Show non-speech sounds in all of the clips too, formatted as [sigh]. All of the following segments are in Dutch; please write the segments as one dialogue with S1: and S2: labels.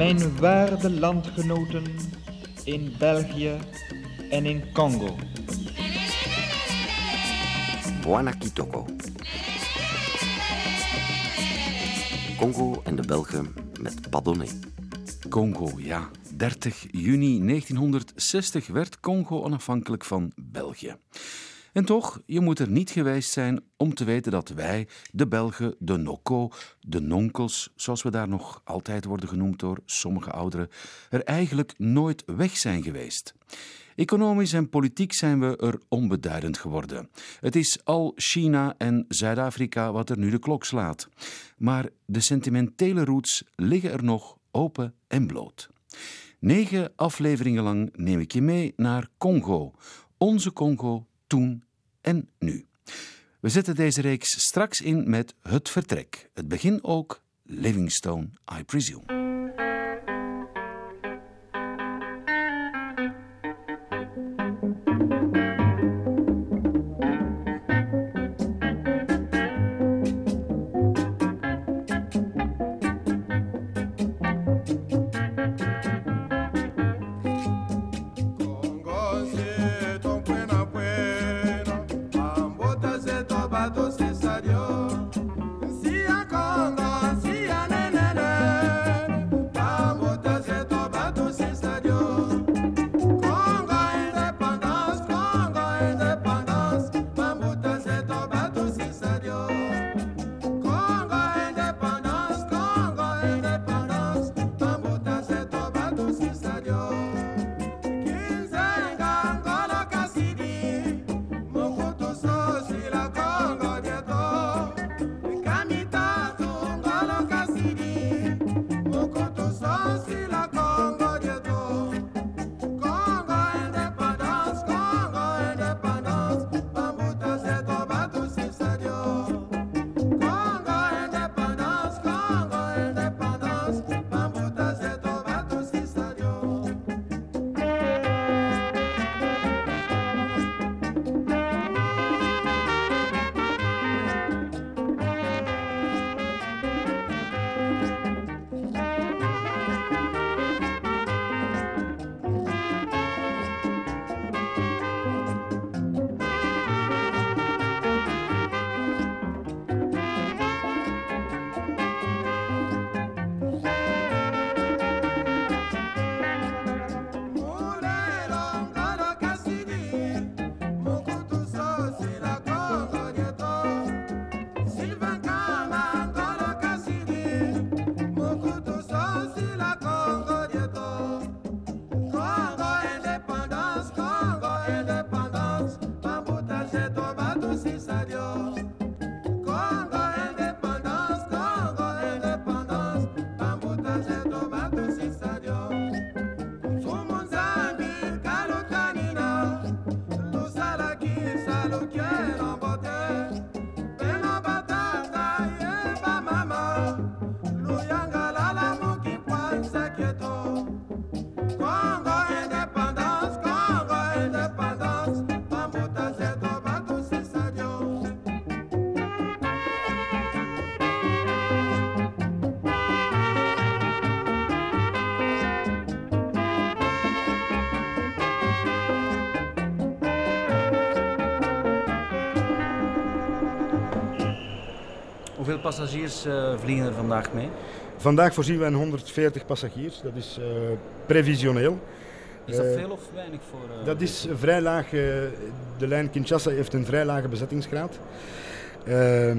S1: Mijn waarde landgenoten in België en in Congo.
S2: Buana Kitoko. Congo en de Belgen met Padonné.
S3: Congo, ja. 30 juni 1960 werd Congo onafhankelijk van België. En toch, je moet er niet geweest zijn om te weten dat wij, de Belgen, de Noko, de Nonkels, zoals we daar nog altijd worden genoemd door sommige ouderen, er eigenlijk nooit weg zijn geweest. Economisch en politiek zijn we er onbeduidend geworden. Het is al China en Zuid-Afrika wat er nu de klok slaat. Maar de sentimentele roots liggen er nog open en bloot. Negen afleveringen lang neem ik je mee naar Congo, onze Congo toen en nu. We zetten deze reeks straks in met het vertrek. Het begin ook Livingstone, I presume.
S4: Passagiers uh, vliegen er vandaag mee?
S5: Vandaag voorzien we 140 passagiers. Dat is uh, previsioneel.
S4: Is dat veel of weinig voor?
S5: Uh, dat is vrij laag. de lijn Kinshasa heeft een vrij lage bezettingsgraad.
S4: Ehm,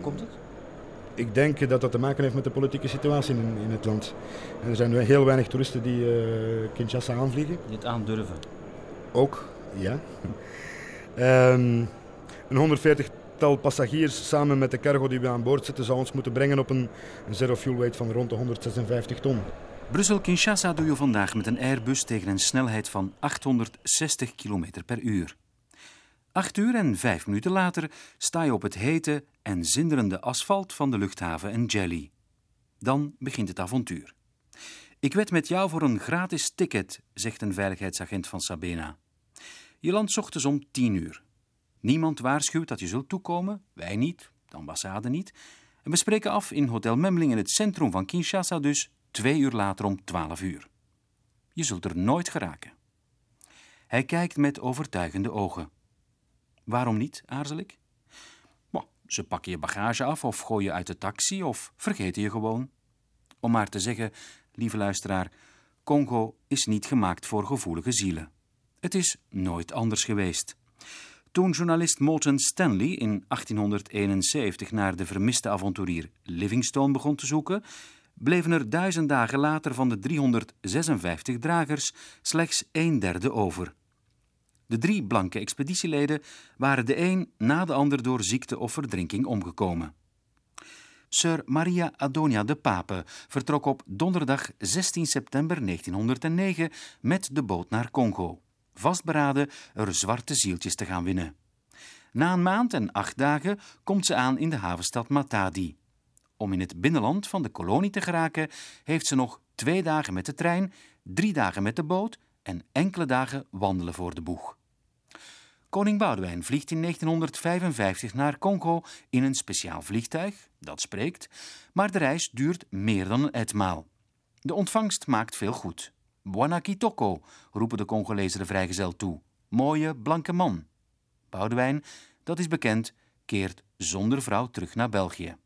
S4: Komt het?
S5: Ik denk dat dat te maken heeft met de politieke situatie in, in het land. En er zijn heel weinig toeristen die Kinshasa aanvliegen.
S4: Die het aandurven?
S5: Ook, ja. um, een 140 aantal passagiers samen met de cargo die we aan boord zetten zou ons moeten brengen op een, zero fuel weight van rond de 156 ton.
S3: Brussel-Kinshasa doe je vandaag met een Airbus tegen een snelheid van 860 km per uur. Acht uur en vijf minuten later sta je op het hete en zinderende asfalt van de luchthaven Jelly. Dan begint het avontuur. Ik wed met jou voor een gratis ticket, zegt een veiligheidsagent van Sabena. Je landt ochtends om tien uur. Niemand waarschuwt dat je zult toekomen, wij niet, de ambassade niet. En we spreken af in Hotel Memling in het centrum van Kinshasa dus
S6: twee uur later om twaalf uur. Je zult er nooit geraken. Hij kijkt met overtuigende ogen. Waarom niet, aarzel ik? ze pakken je bagage af of gooien je uit de taxi of vergeten je gewoon. Om maar te zeggen, lieve luisteraar, Congo is niet gemaakt voor gevoelige zielen. Het is nooit anders geweest. Toen journalist Moulton Stanley in 1871 naar de vermiste avonturier Livingstone begon te zoeken, bleven er duizend dagen later van de 356 dragers slechts een derde over. De drie blanke expeditieleden waren de een na de ander door ziekte of verdrinking omgekomen. Sir Maria Adonia de Pape vertrok op donderdag 16 september 1909 met de boot naar Congo, vastberaden er zwarte zieltjes te gaan winnen. Na een maand en acht dagen komt ze aan in de havenstad Matadi. Om in het binnenland van de kolonie te geraken, heeft ze nog twee dagen met de trein, drie dagen met de boot en enkele dagen wandelen voor de boeg. Koning Boudewijn vliegt in 1955 naar Congo in een speciaal vliegtuig, dat spreekt, maar de reis duurt meer dan een etmaal. De ontvangst maakt veel goed. Buona Kitoko, roepen de Congolezen de vrijgezel toe. Mooie, blanke man. Boudewijn, dat is bekend, keert zonder vrouw terug naar België.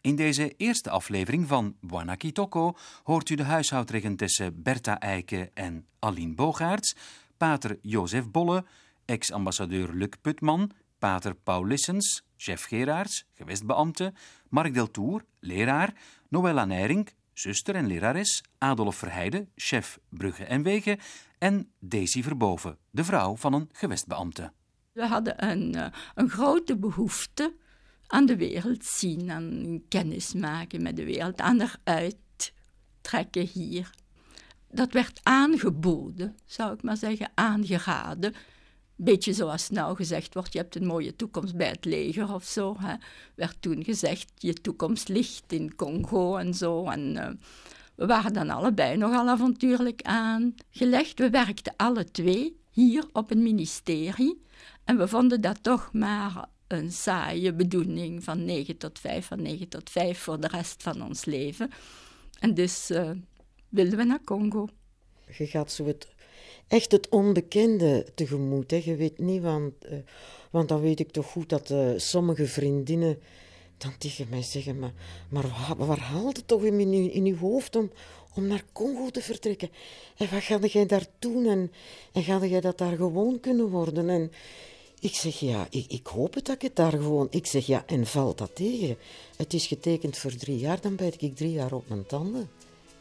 S6: In deze eerste aflevering van Buona Kitoko hoort u de huishoudregentesse Bertha Eike en Aline Bogaerts, pater Jozef Bolle, ex-ambassadeur Luc Putman, pater Paul Lissens, chef Geraards, gewestbeambte, Mark Deltour, leraar, Noëlla Nijrink, zuster en lerares, Adolf Verheide, chef Brugge en Wegen en Daisy Verboven, de vrouw van een gewestbeambte.
S7: We hadden een, eh, een grote behoefte aan de wereld zien, aan kennis maken met de wereld, aan eruit trekken hier. Dat werd aangeboden, zou ik maar zeggen, aangeraden beetje zoals nou gezegd wordt, je hebt een mooie toekomst bij het leger of zo. Hè. Werd toen gezegd, je toekomst ligt in Congo en zo. En uh, we waren dan allebei nogal avontuurlijk aangelegd. We werkten alle twee hier op een ministerie. En we vonden dat toch maar een saaie bedoeling van 9 tot 5, van 9 tot 5 voor de rest van ons leven. En dus uh, wilden we naar Congo.
S8: Je gaat zo het echt het onbekende tegemoet. Hè. Je weet niet, want, uh, want dan weet ik toch goed dat uh, sommige vriendinnen dan tegen mij zeggen: Maar, maar waar, waar haalt het toch in, in, in je hoofd om, om naar Congo te vertrekken? En wat ga jij daar doen? En, en ga jij dat daar gewoon kunnen worden? En ik zeg ja, ik, ik hoop het dat ik het daar gewoon. Ik zeg ja, en valt dat tegen? Het is getekend voor drie jaar, dan bijt ik drie jaar op mijn tanden.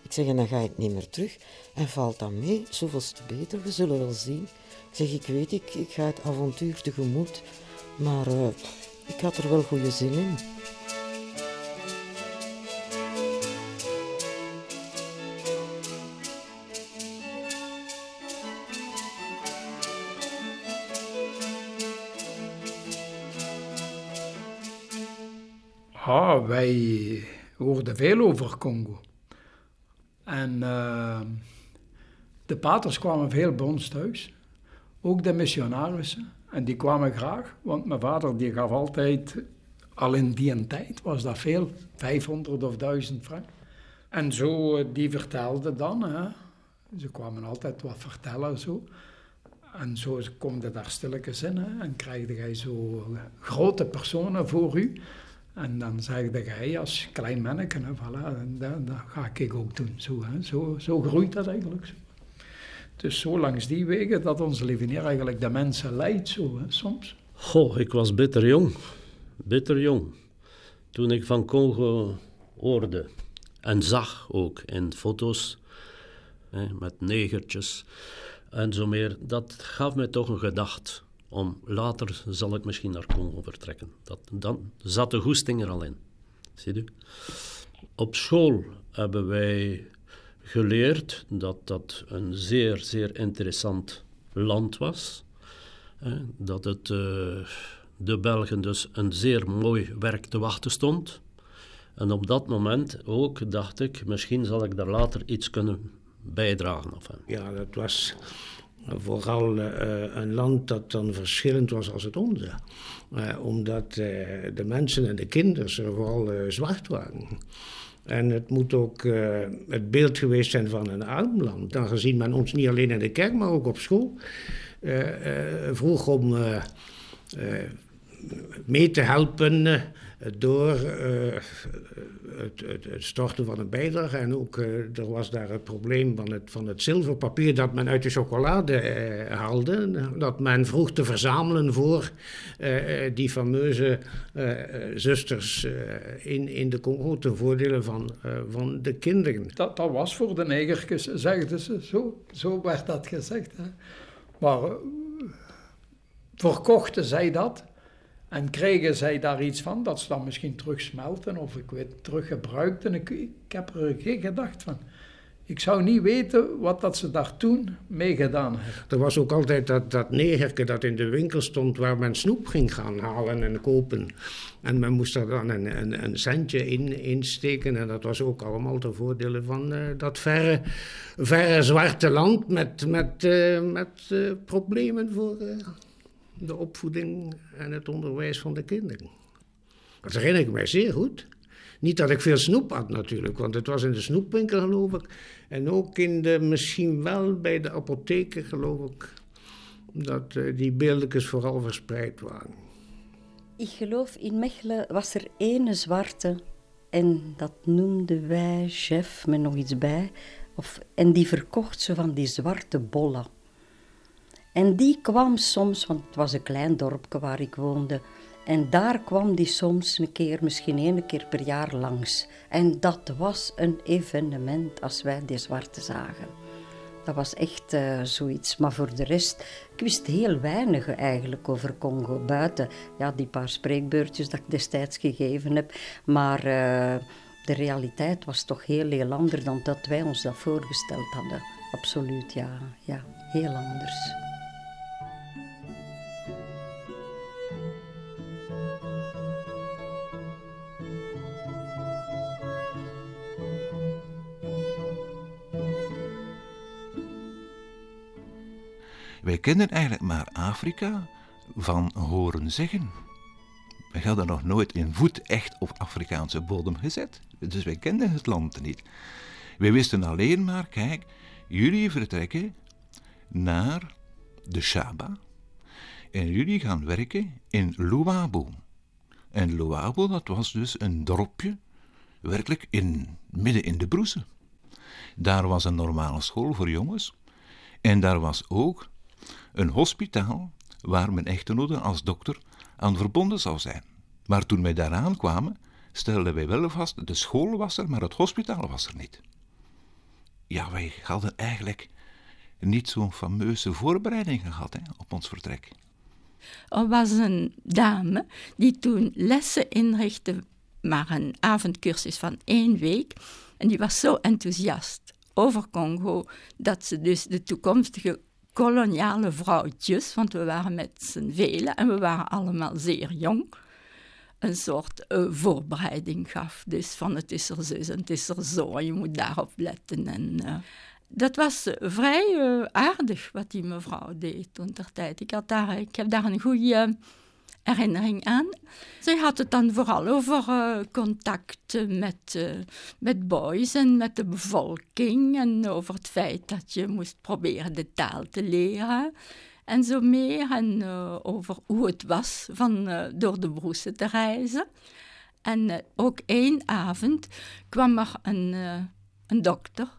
S8: Ik zeg, en dan ga ik niet meer terug. En valt dat mee, zoveel te beter, we zullen wel zien. Ik zeg, ik weet, ik, ik ga het avontuur tegemoet, maar uh, ik had er wel goede zin in.
S9: Ah, wij hoorden veel over Congo. En uh, de paters kwamen veel bij thuis. Ook de missionarissen. En die kwamen graag, want mijn vader die gaf altijd, al in die tijd was dat veel, 500 of 1000 frank. En zo, eh, die vertelde dan, hè. ze kwamen altijd wat vertellen zo. En zo komt daar stilletjes in hè. en krijg je zo grote personen voor u. En dan zegde hij als klein manneke, voilà, dat, dat, ga ik ook doen. Zo, hè. Zo, zo groeit dat eigenlijk. Zo. Dus zo langs die wegen dat onze lieve eigenlijk de mensen leidt, zo, soms.
S10: Goh, ik was bitter jong. Bitter jong. Toen ik van Congo hoorde en zag ook in foto's hè, met negertjes en zo meer, dat gaf mij toch een gedacht om later zal ik misschien naar Congo vertrekken. Dat, dan zat de goesting er al in. Ziet u? Op school hebben wij geleerd dat dat een zeer, zeer interessant land was. Dat het uh, de Belgen dus een zeer mooi werk te wachten stond. En op dat moment ook dacht ik, misschien zal ik daar later iets kunnen bijdragen. Of,
S11: ja, dat was Vooral een land dat dan verschillend was als het onze. omdat de mensen en de kinderen vooral zwart waren. En het moet ook het beeld geweest zijn van een arm land. Dan gezien men ons niet alleen in de kerk, maar ook op school vroeg om mee te helpen door uh, het, het, het, storten van een bijdrage. En ook uh, er was daar het probleem van het, van het zilverpapier dat men uit de chocolade uh, haalde. Dat men vroeg te verzamelen voor die fameuze zusters in, in de Congo ten voordele van, van de kinderen.
S9: Dat, dat was voor de negertjes, zegden ze. Zo, zo werd dat gezegd. Hè. Maar verkochten zij dat en kregen zij daar iets van, dat ze dan misschien terug smelten of ik weet, terug gebruikten. Ik, ik heb er geen gedacht van. Ik zou niet weten wat dat ze daar toen mee gedaan hebben.
S11: Er was ook altijd dat, dat dat in de winkel stond waar men snoep ging gaan halen en kopen. En men moest er dan een, een, een centje in, insteken. En dat was ook allemaal ten voordele van uh, dat verre, verre zwarte land met, met, uh, met uh, problemen voor de opvoeding en het onderwijs van de kinderen. Dat herinner ik mij zeer goed. Niet dat ik veel snoep had natuurlijk, want het was in de snoepwinkel geloof ik. En ook in de, misschien wel bij de apotheken geloof ik, dat uh, die beeldjes vooral verspreid waren.
S12: Ik geloof in Mechelen was er ene zwarte en dat noemden wij chef met nog iets bij. Of, en die verkocht ze van die zwarte bollen. En die kwam soms, want het was een klein dorpje waar ik woonde, en daar kwam die soms een keer, misschien één keer per jaar langs. En dat was een evenement als wij die zwarte zagen. Dat was echt uh, zoiets. Maar voor de rest, ik wist heel weinig eigenlijk over Congo. Buiten ja, die paar spreekbeurtjes dat ik destijds gegeven heb. Maar uh, de realiteit was toch heel, heel anders dan dat wij ons dat voorgesteld hadden. Absoluut, ja. Ja, heel anders.
S13: Wij kennen eigenlijk maar Afrika van horen zeggen. Wij hadden nog nooit een voet echt op Afrikaanse bodem gezet. Dus wij kenden het land niet. Wij wisten alleen maar, kijk, jullie vertrekken naar de Shaba. En jullie gaan werken in Luabu. En Luabu, dat was dus een dorpje, werkelijk in, midden in de broesen. Daar was een normale school voor jongens. En daar was ook een hospitaal waar mijn echtgenote als dokter aan verbonden zou zijn. Maar toen wij daaraan kwamen, stelden wij wel vast, de school was er, maar het hospitaal was er niet. Ja, wij hadden eigenlijk niet zo'n fameuze voorbereiding gehad hè, op ons vertrek.
S7: Er was een dame die toen lessen inrichtte, maar een avondcursus van één week. En die was zo enthousiast over Congo dat ze dus de toekomstige koloniale vrouwtjes, want we waren met z'n velen en we waren allemaal zeer jong, een soort uh, voorbereiding gaf. Dus van het is er zo en het is er zo je moet daarop letten. En, uh, dat was vrij uh, aardig wat die mevrouw deed toen ter tijd. Ik, had daar, ik heb daar een goede herinnering aan. Zij had het dan vooral over uh, contact met, uh, met boys en met de bevolking en over het feit dat je moest proberen de taal te leren en zo meer. En uh, over hoe het was van door de broesen te reizen. En ook één avond kwam er een, een dokter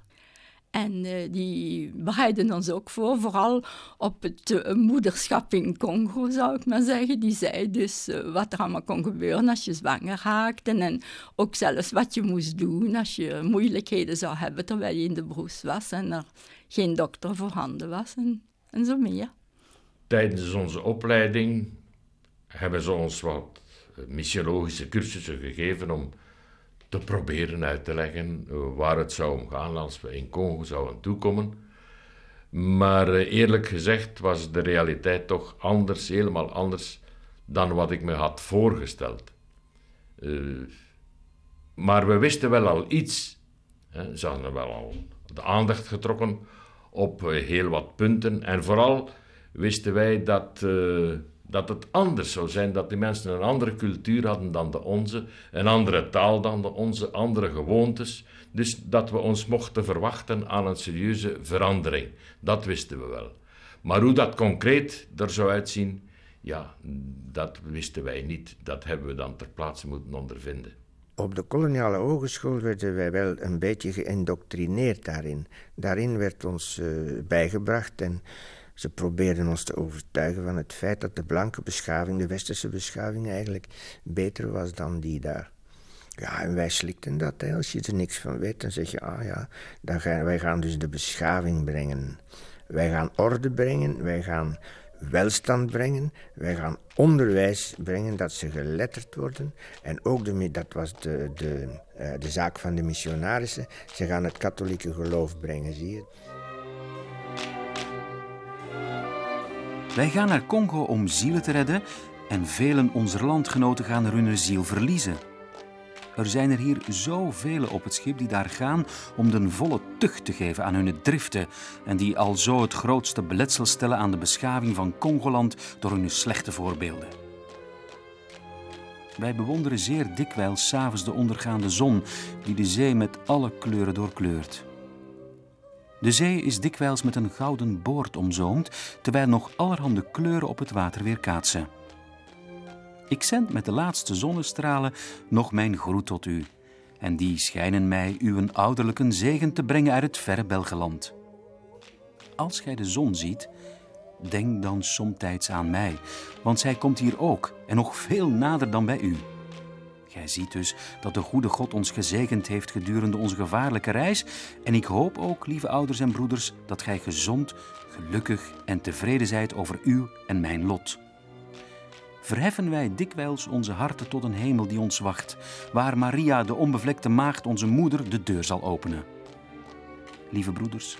S7: en uh, die bereiden ons ook voor, vooral op het uh, moederschap in Congo, zou ik maar zeggen. Die zei dus uh, wat er allemaal kon gebeuren als je zwanger raakte. En ook zelfs wat je moest doen als je moeilijkheden zou hebben terwijl je in de broes was en er geen dokter voorhanden was en, en zo meer.
S14: Tijdens onze opleiding hebben ze ons wat missiologische cursussen gegeven om te proberen uit te leggen eh, waar het zou om gaan als we in Congo zouden toekomen. Maar eh, eerlijk gezegd was de realiteit toch anders, helemaal anders dan wat ik me had voorgesteld. Uh, maar we wisten wel al iets. Hè. Ze hadden wel al de aandacht getrokken op eh, heel wat punten. En vooral wisten wij dat, eh, dat het anders zou zijn, dat die mensen een andere cultuur hadden dan de onze, een andere taal dan de onze, andere gewoontes. Dus dat we ons mochten verwachten aan een serieuze verandering. Dat wisten we wel. Maar hoe dat concreet er zou uitzien, ja, dat wisten wij niet. Dat hebben we dan ter plaatse moeten ondervinden.
S15: Op de koloniale hogeschool werden wij wel een beetje geïndoctrineerd daarin. Daarin werd ons uh, bijgebracht en ze probeerden ons te overtuigen van het feit dat de blanke beschaving, de westerse beschaving, eigenlijk beter was dan die daar. Ja, en wij slikten dat. Hè. Als je er niks van weet, dan zeg je, ah ja, wij gaan dus de beschaving brengen. Wij gaan orde brengen, wij gaan welstand brengen. Wij gaan onderwijs brengen, dat ze geletterd worden. En ook, de, dat was de, de, uh, de zaak van de missionarissen, ze gaan het katholieke geloof brengen, zie je.
S6: Wij gaan naar Congo om zielen te redden en velen onze landgenoten gaan er hun ziel verliezen. Er zijn er hier zoveel op het schip die daar gaan om de volle tucht te geven aan hun driften en die al zo het grootste beletsel stellen aan de beschaving van Congoland door hun slechte voorbeelden. Wij bewonderen zeer dikwijls s'avonds de ondergaande zon die de zee met alle kleuren doorkleurt. De zee is dikwijls met een gouden boord omzoomd, terwijl nog allerhande kleuren op het water weerkaatsen. Ik zend met de laatste zonnestralen nog mijn groet tot u. En die schijnen mij uw ouderlijke zegen te brengen uit het verre Belgeland. Als gij de zon ziet, denk dan somtijds aan mij, want zij komt hier ook en nog veel nader dan bij u. Gij ziet dus dat de goede God ons gezegend heeft gedurende onze gevaarlijke reis. En ik hoop ook, lieve ouders en broeders, dat gij gezond, gelukkig en tevreden zijt over uw en mijn lot verheffen wij dikwijls onze harten tot een hemel die ons wacht, waar Maria, de onbevlekte maagd, onze moeder, de deur zal openen. Lieve broeders,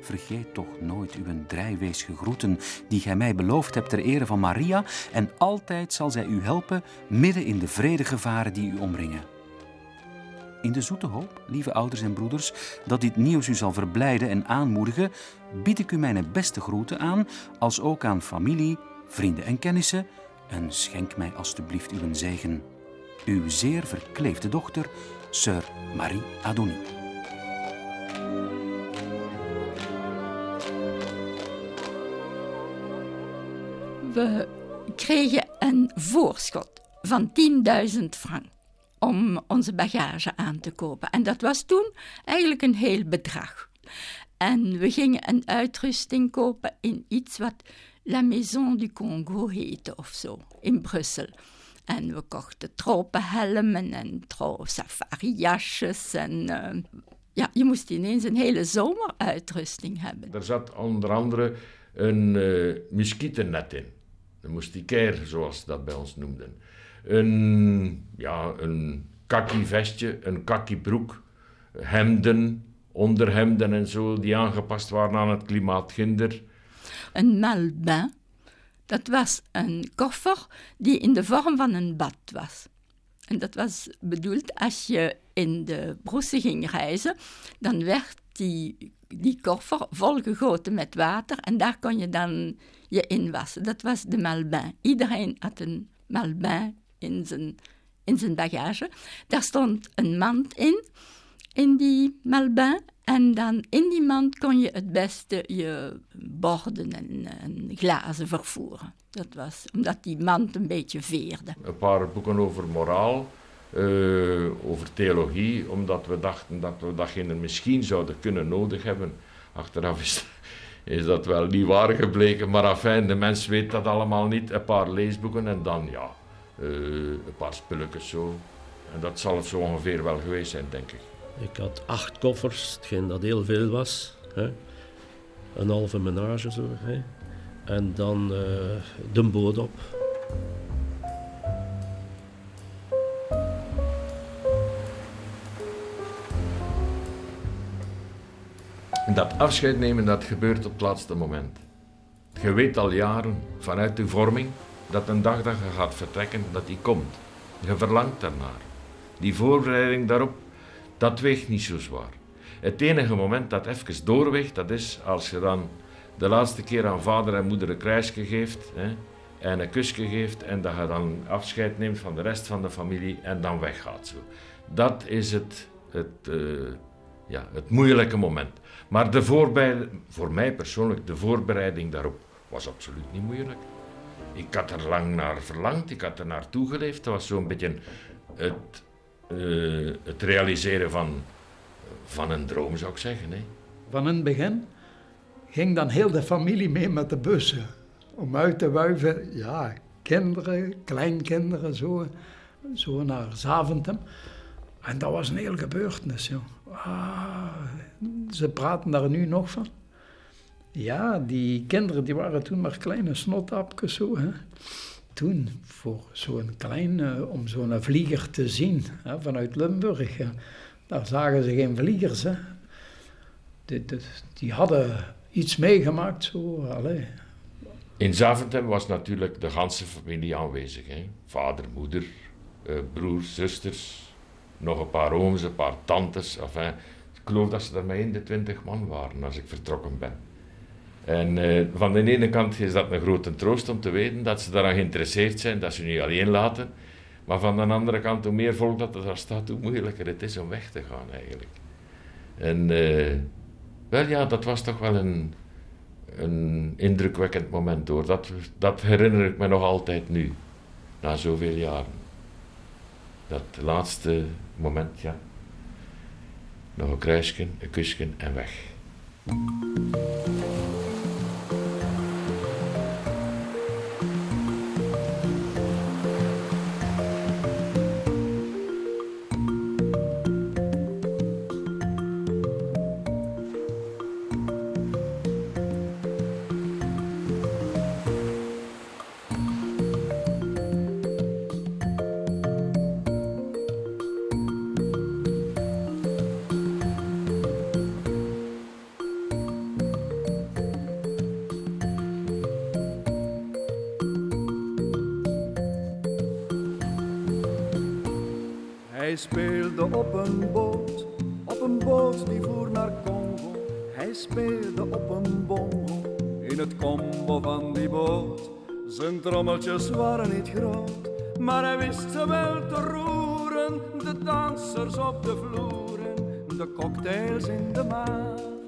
S6: vergeet toch nooit uw drijweesge groeten die gij mij beloofd hebt ter ere van Maria, en altijd zal zij u helpen midden in de vredegevaren die u omringen. In de zoete hoop, lieve ouders en broeders, dat dit nieuws u zal verblijden en aanmoedigen, bied ik u mijn beste groeten aan, als ook aan familie, vrienden en kennissen, en schenk mij alstublieft uw zegen. Uw zeer verkleefde dochter, Sir Marie Adonie.
S7: We kregen een voorschot van 10.000 frank om onze bagage aan te kopen. En dat was toen eigenlijk een heel bedrag. En we gingen een uitrusting kopen in iets wat La Maison du Congo heette of zo, in Brussel. En we kochten tropenhelmen en safari-jasjes en... Uh, ja, je moest ineens een hele zomeruitrusting hebben.
S14: Er zat onder andere een uh, muskietennet in. Een moustiquaire, zoals ze dat bij ons noemden. Een, ja, een kaki vestje, een kaki broek, hemden, onderhemden en zo, die aangepast waren aan het klimaat ginder
S7: een malbain. Dat was een koffer die in de vorm van een bad was. En dat was bedoeld als je in de broesen ging reizen, dan werd die, die koffer volgegoten met water en daar kon je dan je in wassen. Dat was de malbain. Iedereen had een malbain in zijn, in zijn bagage. Daar stond een mand in, in die malbain. En dan in die mand kon je het beste je borden en, en, glazen vervoeren. Dat was omdat die mand een beetje veerde.
S14: Een paar boeken over moraal, uh, over theologie, omdat we dachten dat we datgene misschien zouden kunnen nodig hebben. Achteraf is, is dat wel niet waar gebleken, maar afijn, de mens weet dat allemaal niet. Een paar leesboeken en dan ja, uh, een paar spulletjes zo. En dat zal het zo ongeveer wel geweest zijn, denk ik.
S10: Ik had acht koffers, hetgeen dat heel veel was. Hè. Een halve menage zo. Hè. En dan uh, de boot op.
S14: Dat afscheid nemen, dat gebeurt op het laatste moment. Je weet al jaren vanuit de vorming dat een dag dat je gaat vertrekken, dat die komt. Je verlangt daarnaar. Die voorbereiding daarop, dat weegt niet zo zwaar. Het enige moment dat even doorweegt, dat is als je dan de laatste keer aan vader en moeder een kruisje geeft hè, en een kusje geeft en dat je dan afscheid neemt van de rest van de familie en dan weggaat. Zo. Dat is het, het, eh, ja, het moeilijke moment. Maar de voor mij persoonlijk, de voorbereiding daarop was absoluut niet moeilijk. Ik had er lang naar verlangd, ik had er naartoe geleefd. Het was zo'n beetje het, uh, het realiseren van, van een droom, zou ik zeggen. Hè.
S9: Van in het begin ging dan heel de familie mee met de bussen. Om uit te wuiven, ja, kinderen, kleinkinderen, zo, zo naar Zaventem. En dat was een hele gebeurtenis, joh. Ah, ze praten daar nu nog van. Ja, die kinderen die waren toen maar kleine snotapjes zo. Hè. Toen, voor zo'n klein, uh, om zo'n vlieger te zien hè, vanuit Limburg, daar zagen ze geen vliegers. Hè. Die, hadden iets meegemaakt. Zo, allez.
S14: In Zaventem was natuurlijk de ganse familie aanwezig. Hè. Vader, moeder, uh, broers, zusters, nog een paar ooms, een paar tantes. Ik geloof dat ze er maar in de twintig man waren als ik vertrokken ben. En uh, van de ene kant is dat een grote troost om te weten dat ze daaraan geïnteresseerd zijn, dat ze nu alleen laten. Maar van de andere kant, hoe meer volk dat er staat, hoe moeilijker het is om weg te gaan eigenlijk. En uh, wel ja, dat was toch wel een, een indrukwekkend moment hoor. Dat, dat herinner ik me nog altijd nu, na zoveel jaren. Dat laatste moment, ja. Nog een kruisje, een kusje en weg.
S16: Een boot die voer naar Congo. Hij speelde op een bongo, in het combo van die boot. Zijn trommeltjes waren niet groot, maar hij wist ze wel te roeren. De dansers op de vloeren, de cocktails in de maan.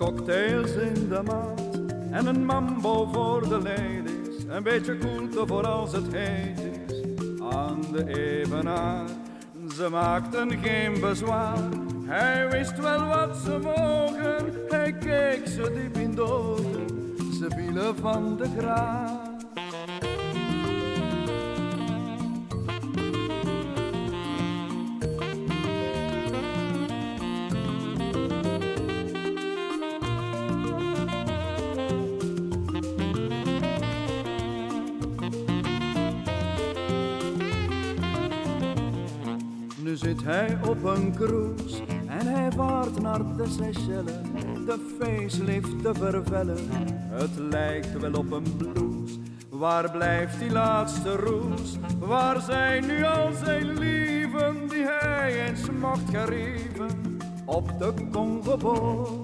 S16: Cocktails in de maat en een mambo voor de ladies. Een beetje koelte voor als het heet is aan de evenaar. Ze maakten geen bezwaar, hij wist wel wat ze mogen. Hij keek ze diep in de ogen, ze vielen van de graad. En hij vaart naar de Seychelles. De facelift te vervellen, het lijkt wel op een blues. Waar blijft die laatste roes? Waar zijn nu al zijn lieven die hij eens mocht gerieven op de Congoboot?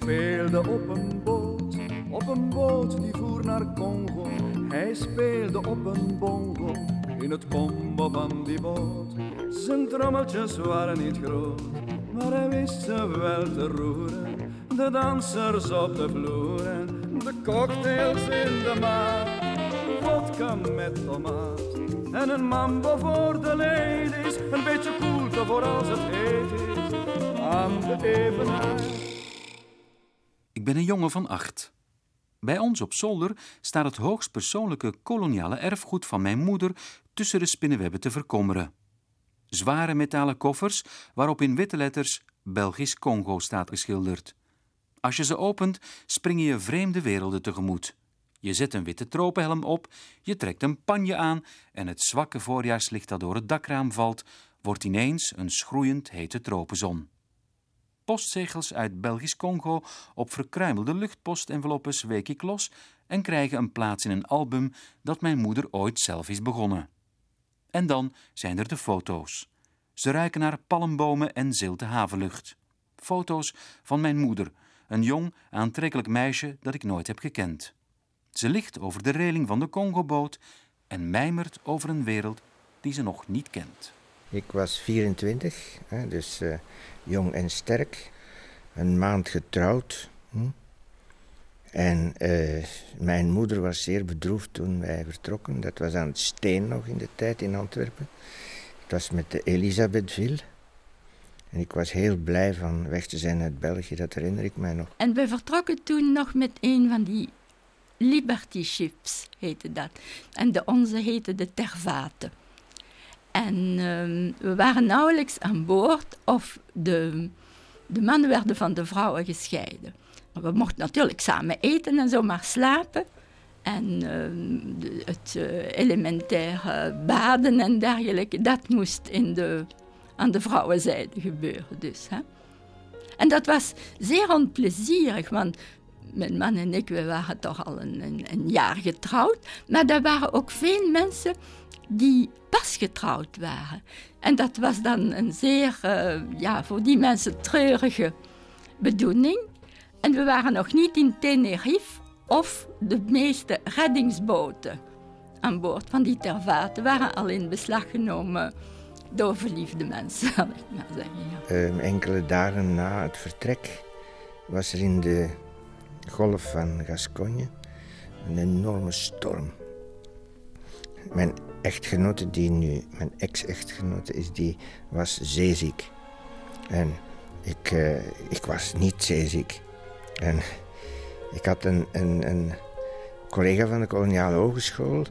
S16: Speelde op een boot, op een boot die voer naar Congo. Hij speelde op een bongo, in het combo van die boot. Zijn trommeltjes waren niet groot, maar hij wist ze wel te roeren. De dansers op de vloeren, de cocktails in de maat. Vodka met tomaat en een mambo voor de ladies. Een beetje koelte voor als het heet is, aan de evenaar.
S6: Ben een jongen van acht. Bij ons op zolder staat het hoogstpersoonlijke koloniale erfgoed van mijn moeder tussen de spinnenwebben te verkommeren. Zware metalen koffers waarop in witte letters Belgisch Congo staat geschilderd. Als je ze opent, spring je vreemde werelden tegemoet. Je zet een witte tropenhelm op, je trekt een panje aan en het zwakke voorjaarslicht dat door het dakraam valt, wordt ineens een schroeiend hete tropenzon. Postzegels uit Belgisch Congo op verkruimelde luchtpostenveloppes week ik los en krijgen een plaats in een album dat mijn moeder ooit zelf is begonnen. En dan zijn er de foto's. Ze ruiken naar palmbomen en zilte havenlucht. Foto's van mijn moeder, een jong, aantrekkelijk meisje dat ik nooit heb gekend. Ze ligt over de reling van de Congoboot en mijmert over een wereld die ze nog niet kent.
S15: Ik was 24, hè, dus uh, jong en sterk. Een maand getrouwd. Hm? En uh, mijn moeder was zeer bedroefd toen wij vertrokken. Dat was aan het Steen nog in de tijd in Antwerpen. Het was met de Elisabethville. En ik was heel blij van weg te zijn uit België, dat herinner ik mij nog.
S7: En we vertrokken toen nog met een van die Liberty Ships, heette dat. En de onze heette de Tervate. En uh, we waren nauwelijks aan boord of de, de mannen werden van de vrouwen gescheiden. We mochten natuurlijk samen eten en zomaar slapen. En uh, het uh, elementaire baden en dergelijke, dat moest in de, aan de vrouwenzijde gebeuren. Dus, hè. En dat was zeer onplezierig, want mijn man en ik we waren toch al een, een, een jaar getrouwd. Maar er waren ook veel mensen die pas getrouwd waren. En dat was dan een zeer, uh, ja, voor die mensen treurige bedoeling. En we waren nog niet in Tenerife of de meeste reddingsboten aan boord van die tervaten waren al in beslag genomen door verliefde mensen, [laughs] zal ik maar zeggen. Ja.
S15: Uh, enkele dagen na het vertrek was er in de golf van Gascogne een enorme storm. Mijn echtgenote, die nu mijn ex-echtgenote is, die was zeeziek. En ik, uh, ik was niet zeeziek. En ik had een, een, een collega van de koloniale hogeschool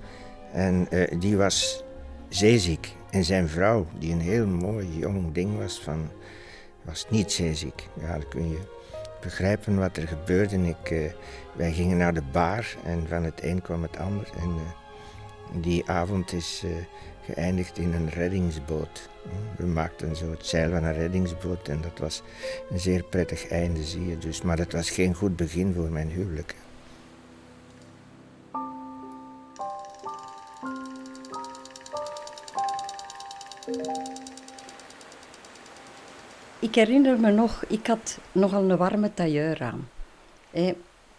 S15: en uh, die was zeeziek. En zijn vrouw, die een heel mooi jong ding was, van, was niet zeeziek. Ja, dan kun je begrijpen wat er gebeurde. Ik, uh, wij gingen naar de bar en van het een kwam het ander. En die avond is uh, geëindigd in een reddingsboot. We maakten zo het zeil van een reddingsboot en dat was een zeer prettig einde, zie je. Dus, maar dat was geen goed begin voor mijn huwelijk.
S12: Ik herinner me nog, ik had nogal een warme tailleur aan.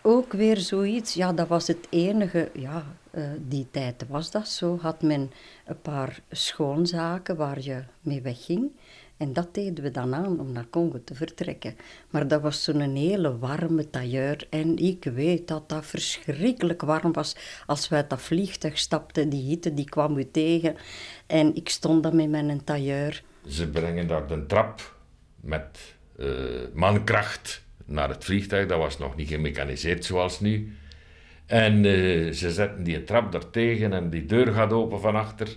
S12: Eh, ook weer zoiets, ja, dat was het enige, ja, uh, die tijd was dat zo. Had men een paar schoonzaken waar je mee wegging. En dat deden we dan aan om naar Congo te vertrekken. Maar dat was zo'n hele warme tailleur. En ik weet dat dat verschrikkelijk warm was als we uit dat vliegtuig stapten. Die hitte die kwam u tegen. En ik stond dan met mijn tailleur.
S14: Ze brengen daar de trap met uh, mankracht naar het vliegtuig. Dat was nog niet gemechaniseerd zoals nu. En uh, ze zetten die trap er tegen en die deur gaat open van achter.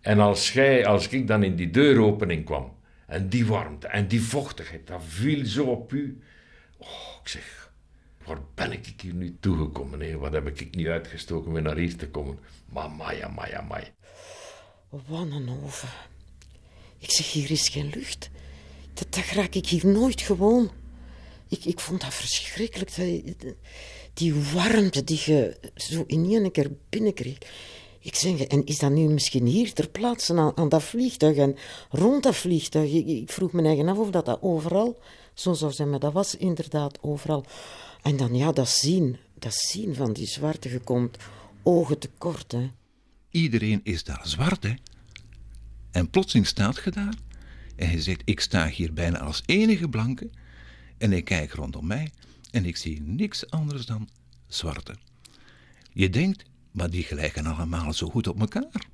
S14: En als, gij, als ik dan in die deuropening kwam, en die warmte en die vochtigheid, dat viel zo op u. Oh, ik zeg, waar ben ik hier nu toegekomen? Hè? Wat heb ik niet uitgestoken om naar hier te komen? Maar maya, maya, maya.
S8: Wat een oven. Ik zeg, hier is geen lucht. Dat, dat raak ik hier nooit gewoon. Ik, ik vond dat verschrikkelijk. Die warmte die je zo in één keer binnenkreeg. Ik zeg, en is dat nu misschien hier ter plaatse aan, aan dat vliegtuig en rond dat vliegtuig? Ik, vroeg me eigen af of dat, dat overal zo zou zijn, maar dat was inderdaad overal. En dan ja, dat zien, dat zien van die zwarte, je komt ogen tekort. Hè.
S13: Iedereen is daar zwart, hè. En plotseling staat je daar en je zegt, ik sta hier bijna als enige blanke en ik kijk rondom mij en ik zie niks anders dan zwarte. Je denkt, maar die gelijken allemaal zo goed op elkaar.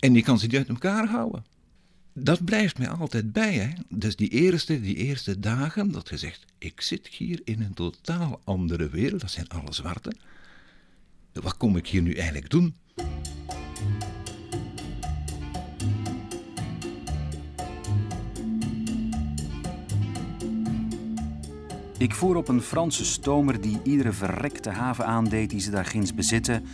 S13: En je kan ze niet uit elkaar houden. dat blijft mij altijd bij. Hè? Dus die eerste, die eerste dagen dat je zegt, ik zit hier in een totaal andere wereld, dat zijn alle zwarte. Wat kom ik hier nu eigenlijk doen?
S6: Ik voer op een Franse stomer die iedere verrekte haven aandeed die ze daar ginds bezitten,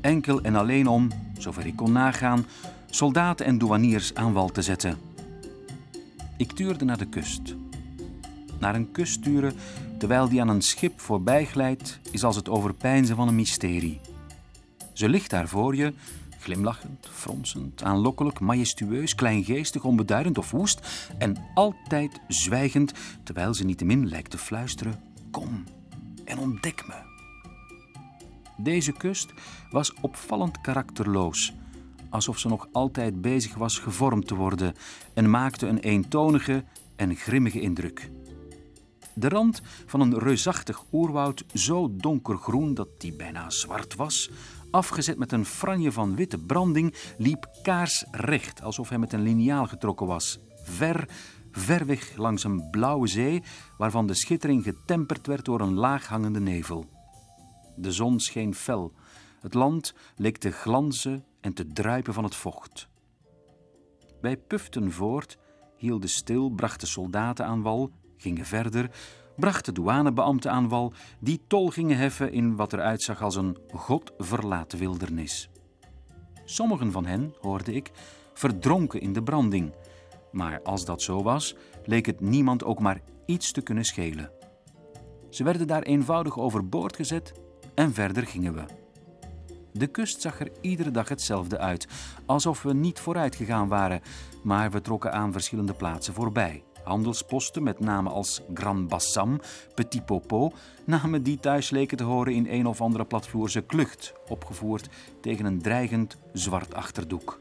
S6: enkel en alleen om, zover ik kon nagaan, soldaten en douaniers aan wal te zetten. Ik tuurde naar de kust. Naar een kust turen terwijl die aan een schip voorbij glijdt, is als het overpeinzen van een mysterie. Ze ligt daar voor je, glimlachend, fronsend, aanlokkelijk, majestueus, kleingeestig, onbeduidend of woest en altijd zwijgend, terwijl ze niettemin lijkt te fluisteren: Kom en ontdek me. Deze kust was opvallend karakterloos, alsof ze nog altijd bezig was gevormd te worden en maakte een eentonige en grimmige indruk. De rand van een reusachtig oerwoud, zo donkergroen dat die bijna zwart was, afgezet met een franje van witte branding, liep kaarsrecht, alsof hij met een liniaal getrokken was. Ver, ver weg langs een blauwe zee, waarvan de schittering getemperd werd door een laaghangende nevel. De zon scheen fel. Het land leek te glanzen en te druipen van het vocht. Wij puften voort, hielden stil, brachten soldaten aan wal, gingen verder, brachten douanebeambten aan wal, die tol gingen heffen in wat eruit zag als een godverlaten wildernis. Sommigen van hen, hoorde ik, verdronken in de branding, maar als dat zo was, leek het niemand ook maar iets te kunnen schelen. Ze werden daar eenvoudig overboord gezet en verder gingen we. De kust zag er iedere dag hetzelfde uit, alsof we niet vooruit gegaan waren, maar we trokken aan verschillende plaatsen voorbij. Handelsposten met namen als Grand Bassam, Petit Popo, namen die thuis leken te horen in een of andere platvloerse klucht, opgevoerd tegen een dreigend zwart achterdoek.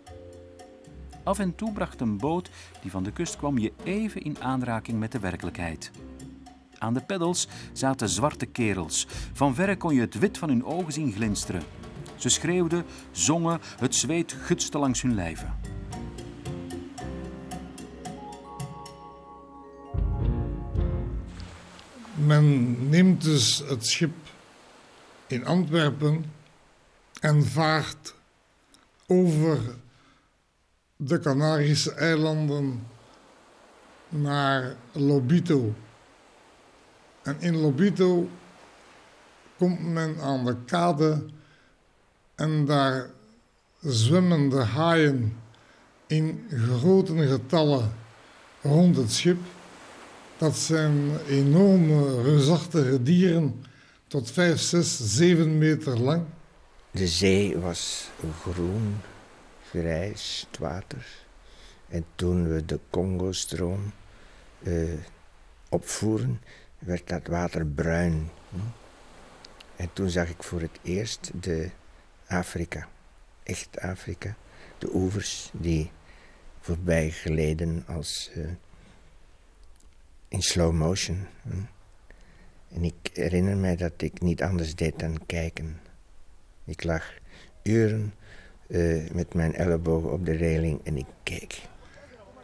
S6: Af en toe bracht een boot die van de kust kwam je even in aanraking met de werkelijkheid. Aan de peddels zaten zwarte kerels. Van verre kon je het wit van hun ogen zien glinsteren. Ze schreeuwden, zongen, het zweet gutste langs hun lijven.
S17: Men neemt dus het schip in Antwerpen en vaart over de Canarische eilanden naar Lobito. En in Lobito komt men aan de kade en daar zwemmen de haaien in grote getallen rond het schip. Dat zijn enorme, reusachtige dieren, tot 5, 6, 7 meter lang.
S15: De zee was groen, grijs, het water. En toen we de Congo-stroom uh, opvoeren, werd dat water bruin. En toen zag ik voor het eerst de Afrika, echt Afrika, de oevers die voorbij geleden als uh, in slow motion. Hm? En ik herinner mij dat ik niet anders deed dan kijken. Ik lag uren uh, met mijn ellebogen op de reling en ik keek.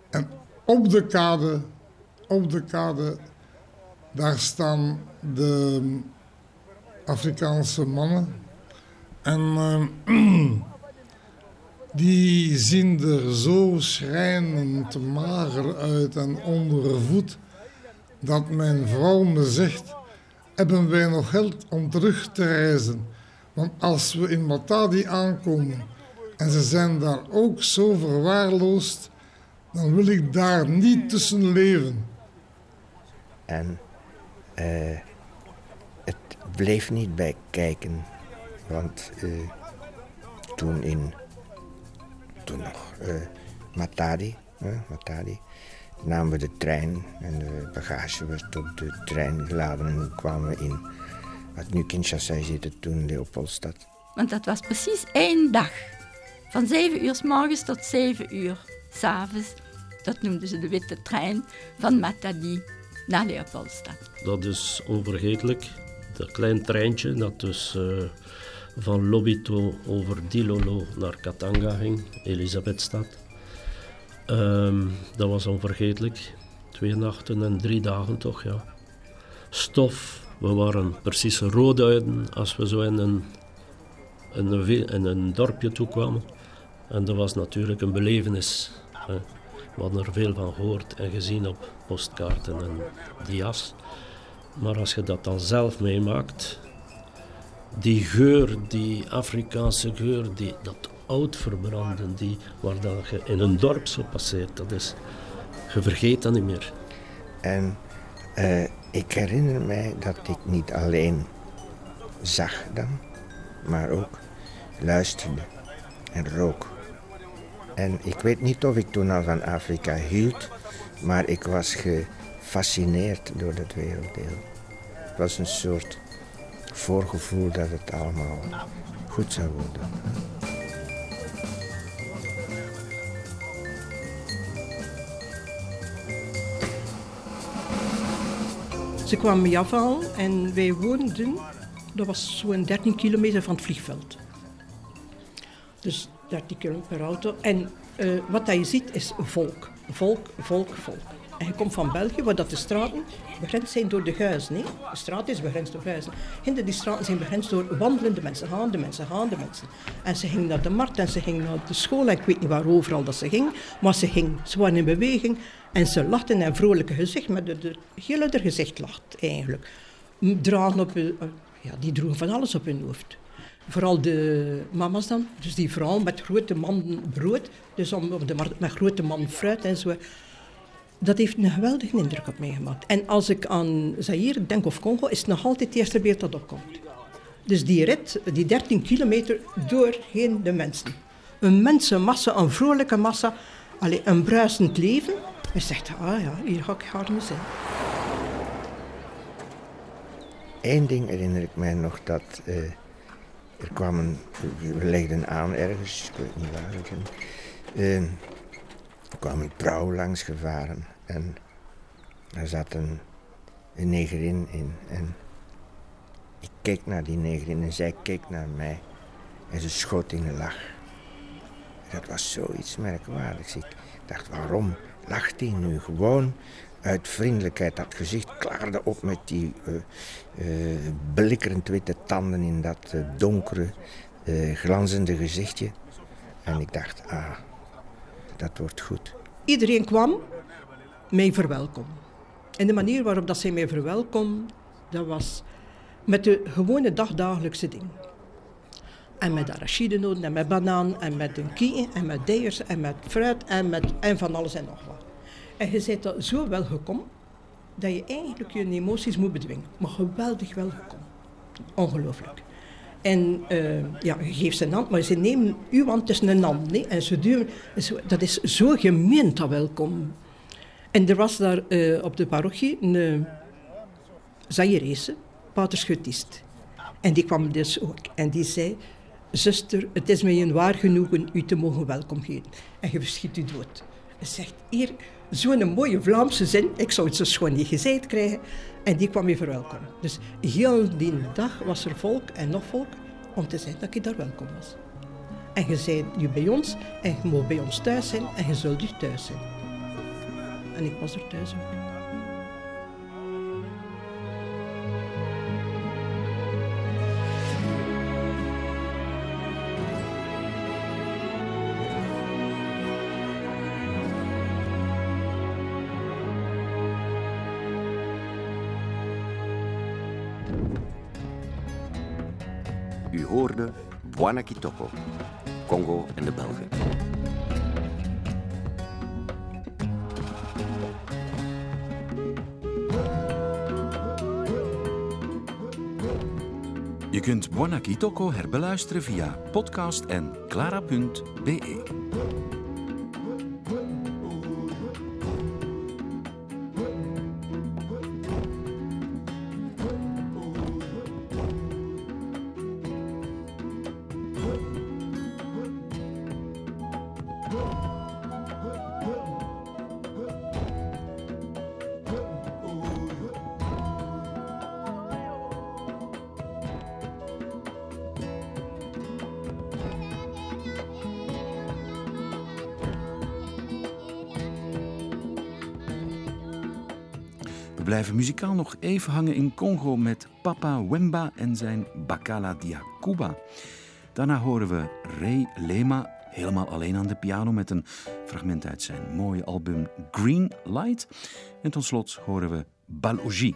S17: En op de kade, op de kade, daar staan de Afrikaanse mannen. En uh, [clears throat] die zien er zo schrijnend mager uit en ondervoed dat mijn vrouw me zegt: Hebben wij nog geld om terug te reizen? Want als we in Matadi aankomen en ze zijn daar ook zo verwaarloosd, dan wil ik daar niet tussen leven.
S15: En uh, het bleef niet bij kijken, want uh, toen in, toen nog uh, Matadi, Matadi, namen we de trein en de bagage werd op de trein geladen en kwamen we in wat nu Kinshasa zitten, toen Leopoldstad.
S7: Want dat was precies één dag. Van zeven uur s morgens tot zeven uur s'avonds. Dat noemden ze de witte trein van Matadi naar Leopoldstad.
S10: Dat is onvergetelijk. Dat klein treintje dat dus uh, van Lobito over Dilolo naar Katanga ging, Elisabethstad. Ehm, dat was onvergetelijk. Twee nachten en drie dagen toch, ja. Stof. We waren precies rooduiden als we zo in een, in een, dorpje toekwamen. En dat was natuurlijk een belevenis. Hè. We hadden er veel van gehoord en gezien op postkaarten en dia's. Maar als je dat dan zelf meemaakt, die geur, die Afrikaanse geur, die, dat oud verbranden, die, waar dat je in een dorp zo passeert, dat is, je vergeet dat niet meer.
S15: En eh, ik herinner mij dat ik niet alleen zag dan, maar ook luisterde en rook. En ik weet niet of ik toen al van Afrika hield, maar ik was gefascineerd door dat werelddeel. Het was een soort voorgevoel dat het allemaal goed zou worden.
S18: Ze kwamen afhalen en wij woonden, dat was zo'n 13 kilometer van het vliegveld. Dus 13 kilometer per auto. En eh, wat dat je ziet is volk, volk, volk, volk. En je komt van België, waar dat de straten begrensd zijn door de huizen. hè. De straat is begrensd door huizen. Hinder die straten zijn begrensd door wandelende mensen, gaande mensen, gaande mensen. En ze gingen naar de markt en ze gingen naar de school. En ik weet niet waar overal dat ze ging, maar ze ging. Ze waren in beweging en ze lachten en vrolijke gezicht, met de, de gezicht lacht eigenlijk. Op eh, ja, die droegen van alles op hun hoofd. Vooral de mama's dan, dus die vrouwen met grote manden brood, dus om, de met grote man fruit en zo. Dat heeft een geweldige indruk op mij gemaakt. En als ik aan Zaire denk of Congo, is het nog altijd het eerste beeld dat opkomt. Dus die rit, die 13 kilometer doorheen de mensen. Een mensenmassa, een vrolijke massa, allee, een bruisend leven. Je zegt, ah ja, hier ga ik hard mee zijn.
S15: Eén ding herinner ik mij nog dat eh, er kwam een, we legden aan ergens, ik weet niet waar. ik ben, eh, er kwam een prauw langs gevaren en daar zat een, negerin in. En ik keek naar die negerin en zij keek naar mij en ze schoot in een lach. Dat was zoiets merkwaardigs. Ik dacht, waarom lacht hij nu? Gewoon uit vriendelijkheid. Dat gezicht klaarde op met die eh, blikkerend witte tanden in dat eh, donkere, glanzende gezichtje. En ik dacht, ah, dat wordt goed.
S18: Iedereen kwam mij verwelkomen. En de manier waarop dat zij mij verwelkom, dat was met de gewone dagdagelijkse dingen. En met arachidenoten en met banaan en met een kie en met deiers en met fruit en, met, en van alles en nog wat. En je bent dat zo wel gekomen dat je eigenlijk je emoties moet bedwingen. Maar geweldig wel gekomen. Ongelooflijk. En eh, ja, je geeft ze een hand, maar ze nemen uw hand tussen een hand. Nee? En ze duwen, dat is zo gemeen dat welkom. En er was daar eh, op de parochie een uh, Zairese, paterschutist. En die kwam dus ook. En die zei, zuster, het is mij een waar genoegen u te mogen welkom heten. En je verschiet u dood. Hij zegt, hier, zo'n mooie Vlaamse zin, ik zou het zo schoon niet gezegd krijgen. En die kwam je verwelkomen. Dus heel die dag was er volk en nog volk om te zeggen dat je daar welkom was. En je bent nu bij ons en je moet bij ons thuis zijn en je zult hier thuis zijn. En ik was er thuis.
S2: U hoorde Bwana Kitoko, Congo en de Belgen.
S19: Kunt Buona Kitoko herbeluisteren via podcast en clara.be.
S6: We blijven muzikaal nog even hangen in Congo met Papa Wemba en zijn Bakala Diakuba. Daarna horen we Ray Lema helemaal alleen aan de piano met een fragment uit zijn mooie album Green Light. En tot slot horen we Balogi,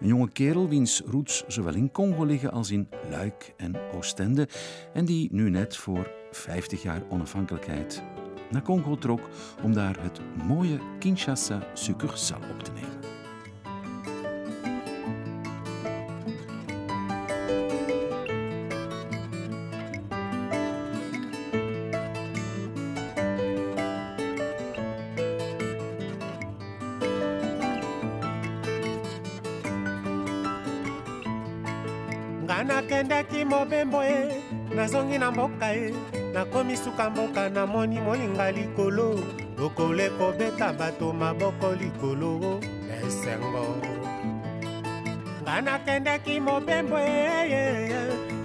S6: een jonge kerel wiens roots zowel in Congo liggen als in Luik en Oostende en die nu net voor 50 jaar onafhankelijkheid naar Congo trok om daar het mooie Kinshasa succursal op te nemen.
S20: Ye. Nakomi suka mboka namoni molinga likolo. Lokolo kobeta bato maboko likolo. Esengo. Nga nakendaki mobembo ye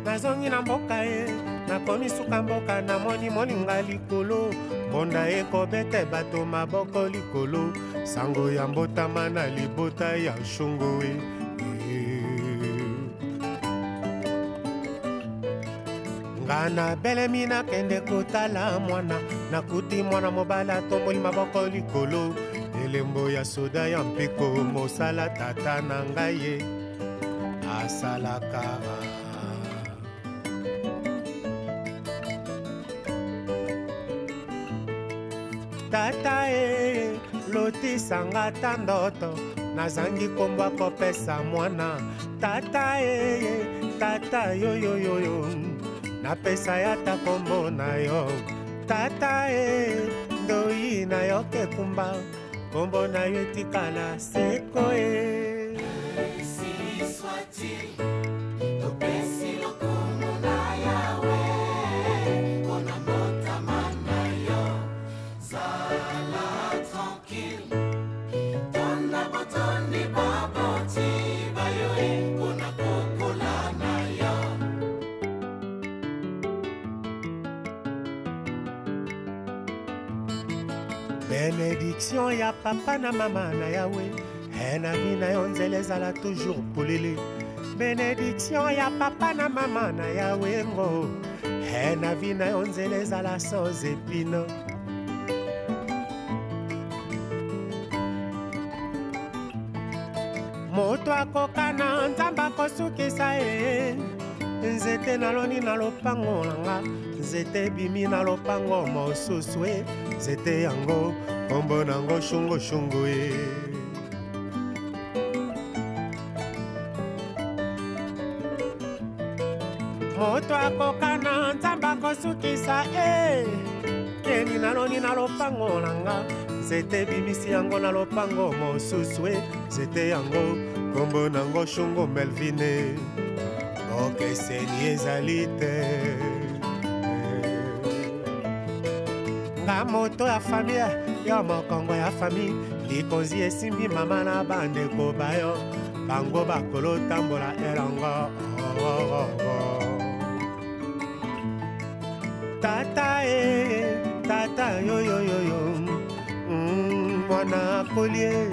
S20: nazongi na mboka ye. Nakomi suka mboka namoni molinga likolo. Mponda ekobete bato maboko likolo. Sango ya mbotama na libota ya shungu nga nabelemi nakende kotala mwana. Nakuti mwana mobali atomboli maboko likolo. Elembo ya soda ya mpiko mosala tata na ngai ye. Asalaka. Tata e lotisanga ta ndoto. Nazangi kombwa kopesa mwana. Tata e tata yoyoyoyo napesa ye ata komona yo. Tata e ndoyi nayoka ekumba nkombo na yo etikala seko e. benediction ya papa na mama na yawe he na vi na yo nzela ezala toujours polele. Benediction ya papa na mama na yawe ngo he na vi na yo nzela ezala sans epino moto akokana nzambe akosukisa ye. Nzete naloni na lopango nanga nzete ebimi na lopango mosusu e nzete yango kombo nango shungushungu e moto akokana nzambe akosukisa e keni naloni na lopango nanga nzete ebimisi yango na lopango mosusu e. Nzete yango kombo nango shungu melvine okeseni ezali te. Nga moto ya famille yo mokongo ya famille. Likonzi esimbi mama na bandeko bayo. Bango bakolotambola elongo. Oh, oh, oh, oh. tata e tata yoyoyoyo mm, mwana kolie.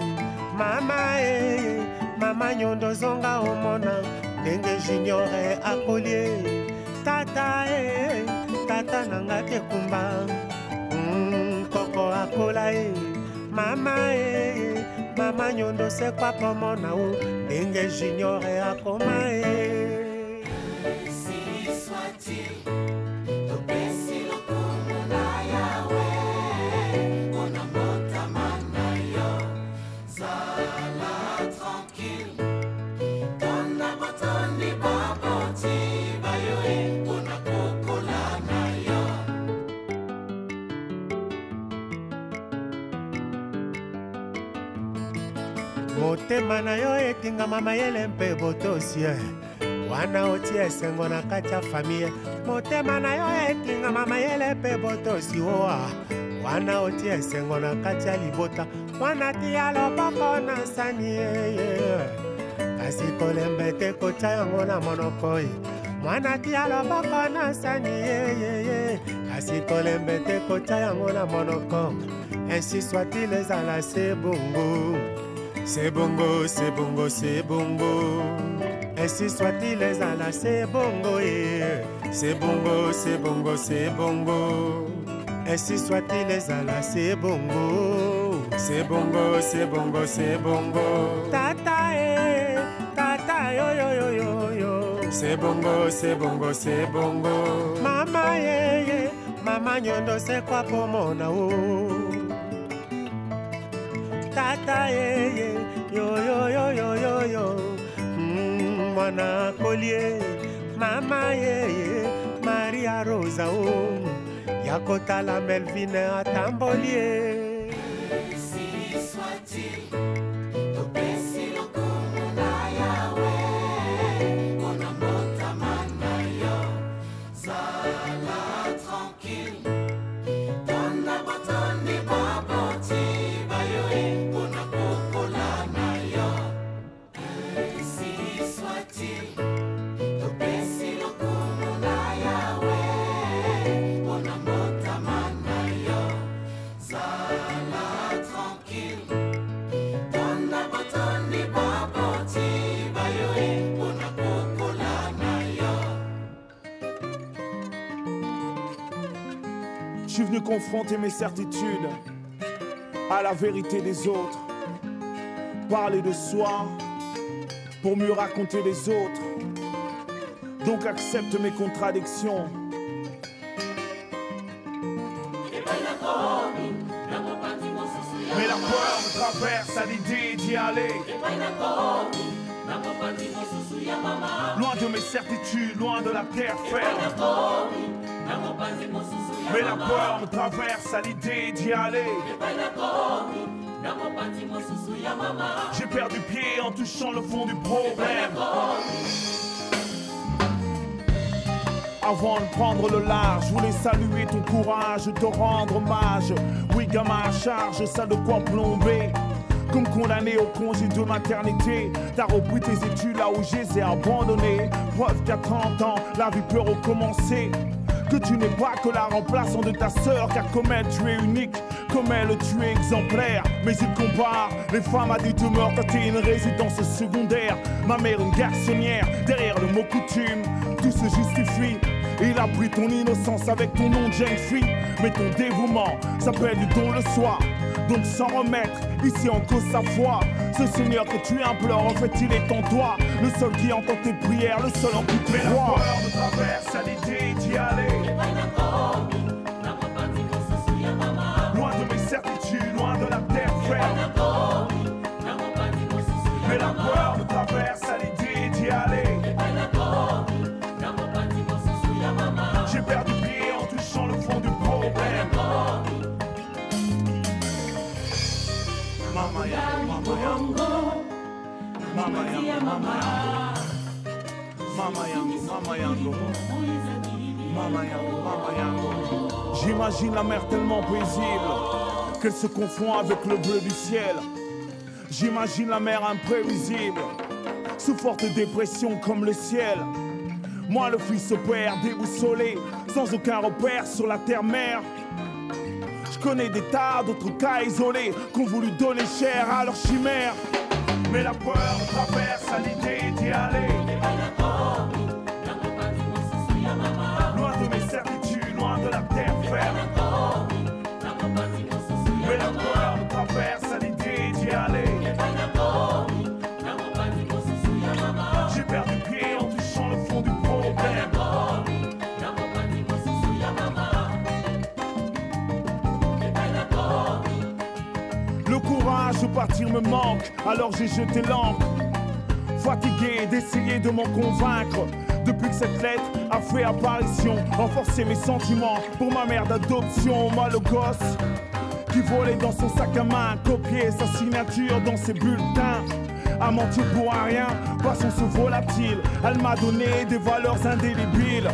S20: Mama e mama nyondo zonga omona. Ndenge juniore akolie. Tata e tata nanga kekumba. mm, koko akola e mama e mama nyondo sekwa komona o ndenge juniore akoma e motema na yo etingama mayele mpe botosie wana otia esengo na kati ya famille motema na yo etingama mayele mpe botosi oa. Wana otia esengo na kati ya libota wana tia loboko na sani yeye kasi kolemba ete kotya yango na monoko ye mwana tia loboko na sani yeyeye kasi kolemba ete kotya yango na monoko ainsi soit-il ezala se bongo C'est bongo, c'est bongo, c'est bongo. Ainsi eh, soit-il, les alas, c'est bongo. C'est eh. bongo, c'est bongo, c'est bongo. Ainsi eh, soit-il, les alas, c'est bongo. C'est bongo, c'est bongo, c'est bongo. Tata, eh, tata, yo, yo, yo, yo, yo. C'est bongo, c'est bongo, c'est bongo. Mama, yeah, yeah. Mama, nyondo, c'est quoi pour mon oh tata yo yoyoyoyoyoyo mm, mwana kolie mama ye ye maria rosa o yakotala melvine
S21: atambolie. Confronter mes certitudes à la vérité des autres. Parler de soi pour mieux raconter les autres. Donc accepte mes contradictions. Mais la peur me traverse à l'idée d'y aller. Loin de mes certitudes, loin de la terre ferme. Mais la peur me traverse à l'idée d'y aller. J'ai perdu pied en touchant le fond du problème. Avant de prendre le large, je voulais saluer ton courage, te rendre hommage. Oui, gamin à charge, ça de quoi plomber. Comme condamné au congé de maternité, t'as repris tes études là où je les ai abandonnées. Preuve qu'à 30 ans, la vie peut recommencer. Que tu n'es pas que la remplaçante de ta sœur, car comme elle, tu es unique, comme elle, tu es exemplaire. Mais il compare les femmes à des demeures, toi t'es une résidence secondaire. Ma mère, une garçonnière, derrière le mot coutume, tout se justifie. Il a pris ton innocence avec ton nom de jeune fille, mais ton dévouement s'appelle du don le soir. Donc sans remettre ici en cause sa foi, ce Seigneur que tu implores, en fait il est en toi, le seul qui entend tes prières, le seul en qui aller. Loin de traverse à Loin de mes certitudes, loin de la terre ferme, Mais la mort me traverse, elle dit d'y aller. J'ai perdu pied en touchant le fond du poteau. J'imagine la mer tellement paisible qu'elle se confond avec le bleu du ciel. J'imagine la mer imprévisible, sous forte dépression comme le ciel. Moi, le fils au père, déboussolé, sans aucun repère sur la terre-mère. Je connais des tas d'autres cas isolés qu'ont voulu donner chair à leur chimère. Mais la peur traverse à l'idée d'y aller. Me manque, alors j'ai jeté l'encre. Fatigué d'essayer de m'en convaincre. Depuis que cette lettre a fait apparition, renforcer mes sentiments pour ma mère d'adoption, moi le gosse qui volait dans son sac à main, copier sa signature dans ses bulletins. A menti pour un rien, passons ce volatile. Elle m'a donné des valeurs indélébiles.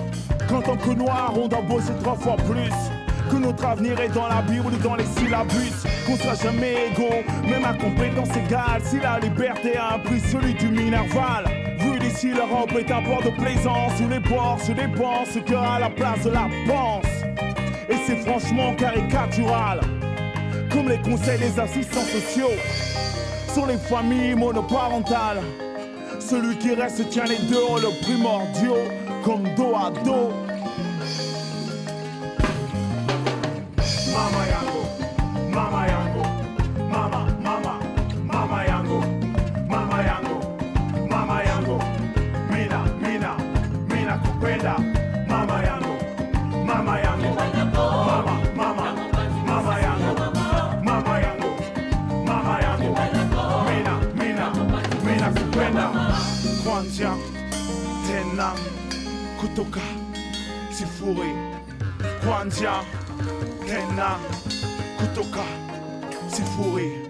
S21: Qu'en tant que noir, on doit bosser trois fois plus. Que notre avenir est dans la Bible ou dans les syllabus. Qu'on sera jamais égaux, même à compétence égale. Si la liberté a un prix, celui du minerval. Vu d'ici, l'Europe est un port de plaisance où les bords se dépensent cœur à la place de la panse. Et c'est franchement caricatural, comme les conseils des assistants sociaux. sont les familles monoparentales. Celui qui reste tient les deux rôles primordiaux comme dos à dos. Kutoka sifuri, kwanzia tena kutoka sifuri